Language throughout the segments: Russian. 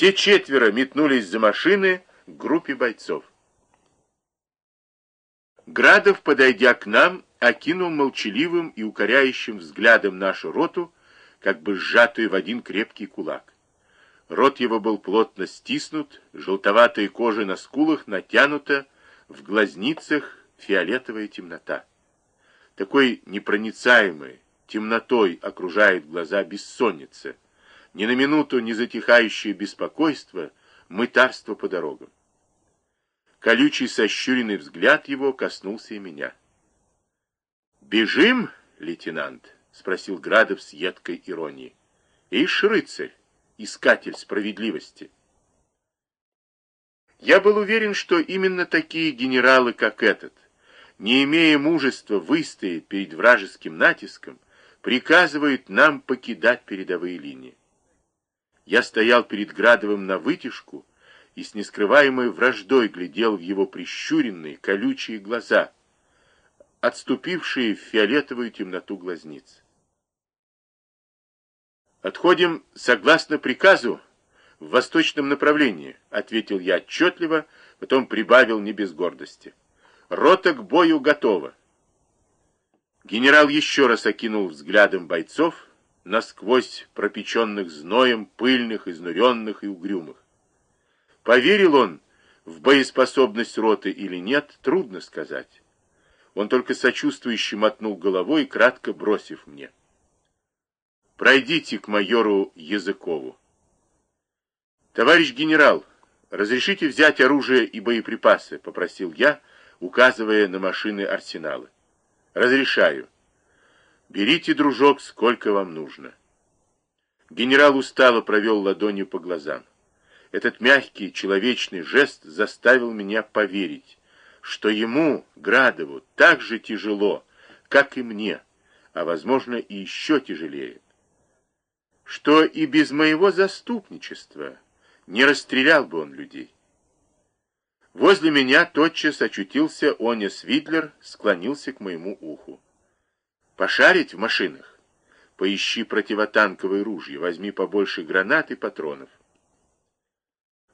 Все четверо метнулись за машины к группе бойцов. Градов, подойдя к нам, окинул молчаливым и укоряющим взглядом нашу роту, как бы сжатую в один крепкий кулак. Рот его был плотно стиснут, желтоватая кожа на скулах натянута, в глазницах фиолетовая темнота. Такой непроницаемой темнотой окружает глаза бессонница, ни на минуту не затихающее беспокойство, мытарство по дорогам. Колючий сощуренный взгляд его коснулся и меня. «Бежим, лейтенант?» — спросил Градов с едкой иронией. «Ишь, рыцарь, искатель справедливости!» Я был уверен, что именно такие генералы, как этот, не имея мужества выстоять перед вражеским натиском, приказывают нам покидать передовые линии. Я стоял перед Градовым на вытяжку и с нескрываемой враждой глядел в его прищуренные, колючие глаза, отступившие в фиолетовую темноту глазниц. «Отходим согласно приказу в восточном направлении», — ответил я отчетливо, потом прибавил не без гордости. «Рота к бою готова». Генерал еще раз окинул взглядом бойцов, насквозь пропеченных зноем, пыльных, изнуренных и угрюмых. Поверил он в боеспособность роты или нет, трудно сказать. Он только сочувствующе мотнул головой, кратко бросив мне. «Пройдите к майору Языкову». «Товарищ генерал, разрешите взять оружие и боеприпасы?» — попросил я, указывая на машины арсенала. «Разрешаю. Берите, дружок, сколько вам нужно». Генерал устало провел ладонью по глазам. Этот мягкий, человечный жест заставил меня поверить, что ему, Градову, так же тяжело, как и мне, а, возможно, и еще тяжелее. Что и без моего заступничества не расстрелял бы он людей. Возле меня тотчас очутился Оня Свидлер, склонился к моему уху. «Пошарить в машинах? Поищи противотанковые ружья, возьми побольше гранат и патронов.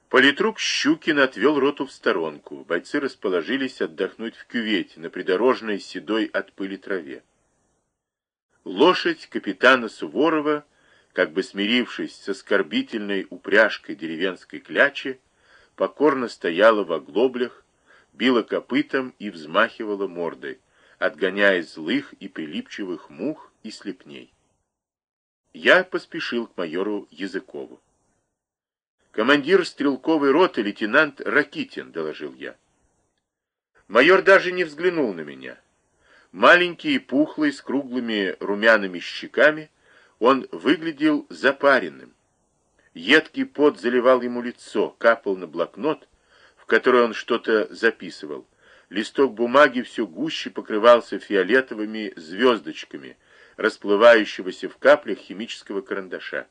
Политрук Щукин отвел роту в сторонку. Бойцы расположились отдохнуть в кювете на придорожной седой от пыли траве. Лошадь капитана Суворова, как бы смирившись с оскорбительной упряжкой деревенской клячи, покорно стояла в оглоблях, била копытом и взмахивала мордой, отгоняя злых и прилипчивых мух и слепней. Я поспешил к майору Языкову. «Командир стрелковой роты лейтенант Ракитин», — доложил я. Майор даже не взглянул на меня. Маленький и пухлый, с круглыми румяными щеками, он выглядел запаренным. Едкий пот заливал ему лицо, капал на блокнот, в который он что-то записывал. Листок бумаги все гуще покрывался фиолетовыми звездочками, расплывающегося в каплях химического карандаша.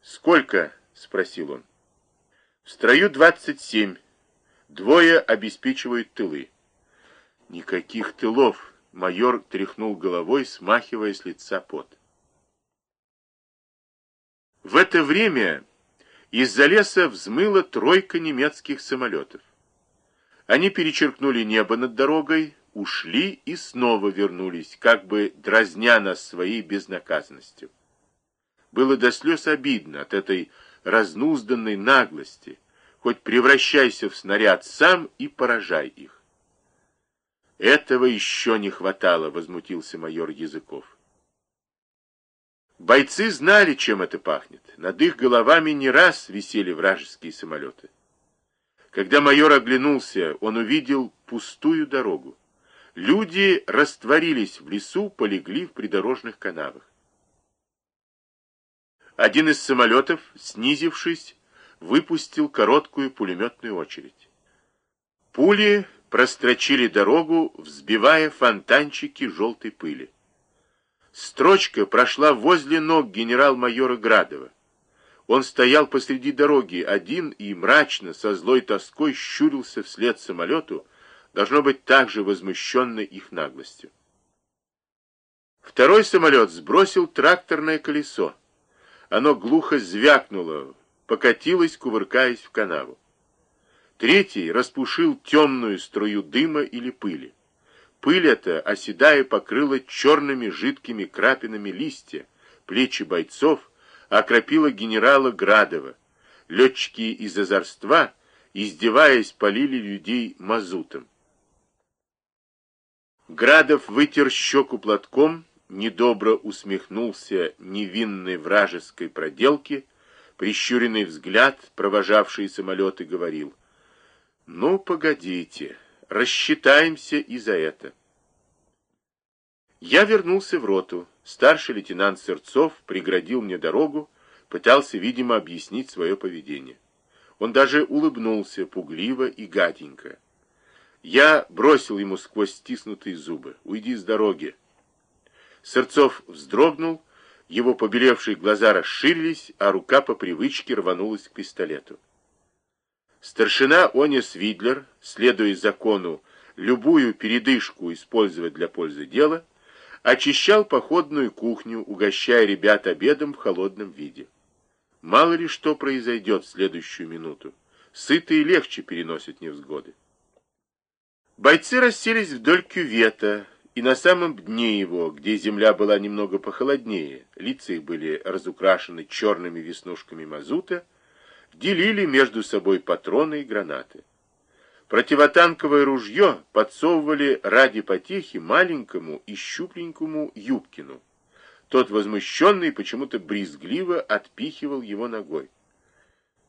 «Сколько?» — спросил он. «В строю двадцать семь. Двое обеспечивают тылы». «Никаких тылов!» — майор тряхнул головой, смахивая с лица пот. В это время из-за леса взмыла тройка немецких самолетов. Они перечеркнули небо над дорогой, ушли и снова вернулись, как бы дразня нас своей безнаказанностью. Было до слез обидно от этой разнузданной наглости, хоть превращайся в снаряд сам и поражай их. Этого еще не хватало, возмутился майор Языков. Бойцы знали, чем это пахнет. Над их головами не раз висели вражеские самолеты. Когда майор оглянулся, он увидел пустую дорогу. Люди растворились в лесу, полегли в придорожных канавах. Один из самолетов, снизившись, выпустил короткую пулеметную очередь. Пули прострочили дорогу, взбивая фонтанчики желтой пыли. Строчка прошла возле ног генерал-майора Градова. Он стоял посреди дороги один и мрачно, со злой тоской щурился вслед самолету, должно быть также возмущенно их наглостью. Второй самолет сбросил тракторное колесо. Оно глухо звякнуло покатилась, кувыркаясь в канаву. Третий распушил темную струю дыма или пыли. Пыль эта, оседая, покрыла черными жидкими крапинами листья, плечи бойцов, окропила генерала Градова. Летчики из озорства, издеваясь, полили людей мазутом. Градов вытер щеку платком, недобро усмехнулся невинной вражеской проделке, прищуренный взгляд, провожавший самолеты, говорил, «Ну, погодите, рассчитаемся и за это». Я вернулся в роту. Старший лейтенант Сырцов преградил мне дорогу, пытался, видимо, объяснить свое поведение. Он даже улыбнулся пугливо и гаденько. Я бросил ему сквозь стиснутые зубы. «Уйди с дороги!» Сырцов вздрогнул, его побелевшие глаза расширились, а рука по привычке рванулась к пистолету. Старшина Онис Видлер, следуя закону любую передышку использовать для пользы дела, очищал походную кухню, угощая ребят обедом в холодном виде. Мало ли что произойдет в следующую минуту. Сытые легче переносят невзгоды. Бойцы расселись вдоль кювета, и на самом дне его, где земля была немного похолоднее, лица их были разукрашены черными веснушками мазута, делили между собой патроны и гранаты. Противотанковое ружье подсовывали ради потехи маленькому и щупленькому Юбкину. Тот, возмущенный, почему-то брезгливо отпихивал его ногой.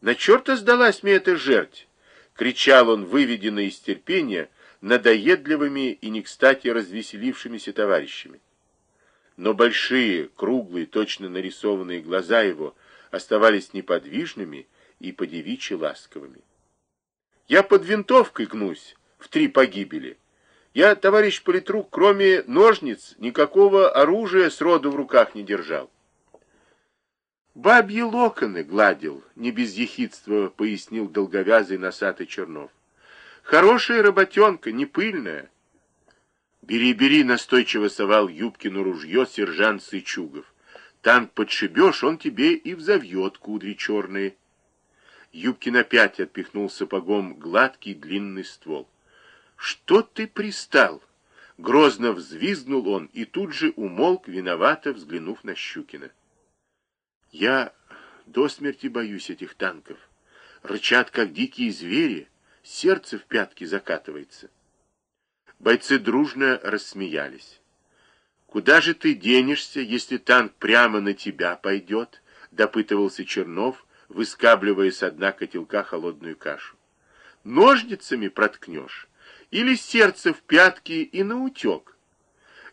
«На черта сдалась мне эта жерть!» — кричал он, выведенный из терпения, надоедливыми и не кстати развеселившимися товарищами. Но большие, круглые, точно нарисованные глаза его оставались неподвижными и подевичьи ласковыми. «Я под винтовкой гнусь в три погибели. Я, товарищ политрук, кроме ножниц, никакого оружия сроду в руках не держал». «Бабьи локоны гладил», — не без ехидства пояснил долговязый носатый Чернов. Хорошая работенка, не пыльная. Бери, бери, настойчиво совал Юбкину ружье сержант Сычугов. Танк подшибешь, он тебе и взовьет кудри черные. Юбкин опять отпихнул сапогом гладкий длинный ствол. «Что ты пристал?» Грозно взвизгнул он и тут же умолк, виновато взглянув на Щукина. «Я до смерти боюсь этих танков. Рычат, как дикие звери сердце в пятки закатывается. Бойцы дружно рассмеялись. «Куда же ты денешься, если танк прямо на тебя пойдет?» — допытывался Чернов, выскабливая с дна котелка холодную кашу. «Ножницами проткнешь? Или сердце в пятки и наутек?»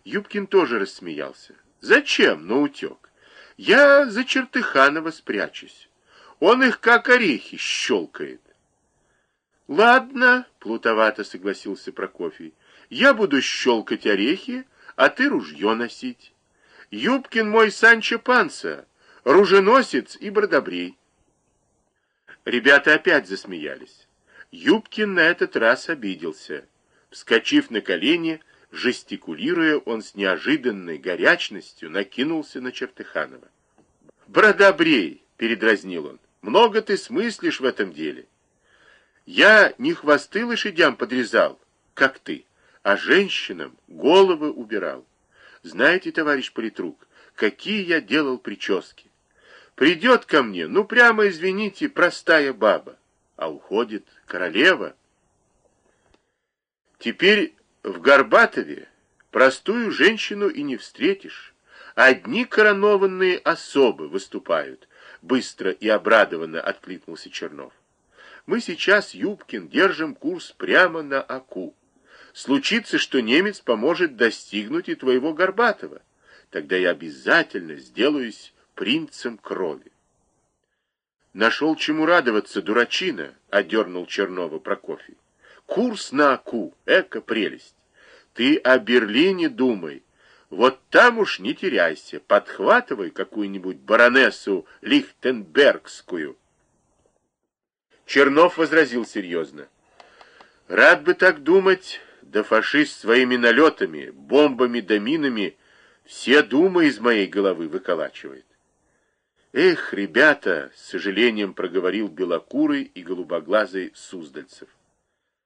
Юбкин тоже рассмеялся. «Зачем наутек? Я за Чертыханова спрячусь. Он их как орехи щелкает. «Ладно», — плутовато согласился Прокофий, — «я буду щелкать орехи, а ты ружье носить. Юбкин мой Санчо Панса, руженосец и бродобрей». Ребята опять засмеялись. Юбкин на этот раз обиделся. Вскочив на колени, жестикулируя, он с неожиданной горячностью накинулся на Чертыханова. «Бродобрей!» — передразнил он. «Много ты смыслишь в этом деле». Я не хвосты лошадям подрезал, как ты, а женщинам головы убирал. Знаете, товарищ политрук, какие я делал прически. Придет ко мне, ну прямо, извините, простая баба, а уходит королева. Теперь в Горбатове простую женщину и не встретишь. Одни коронованные особы выступают, быстро и обрадованно откликнулся Чернов. Мы сейчас, Юбкин, держим курс прямо на Аку. Случится, что немец поможет достигнуть и твоего Горбатова. Тогда я обязательно сделаюсь принцем крови. Нашел чему радоваться, дурачина, — одернул Чернова Прокофий. Курс на Аку, эко прелесть. Ты о Берлине думай. Вот там уж не теряйся, подхватывай какую-нибудь баронессу Лихтенбергскую, Чернов возразил серьезно. Рад бы так думать, да фашист своими налетами, бомбами да минами все думы из моей головы выколачивает. «Эх, ребята!» — с сожалением проговорил белокурый и голубоглазый Суздальцев.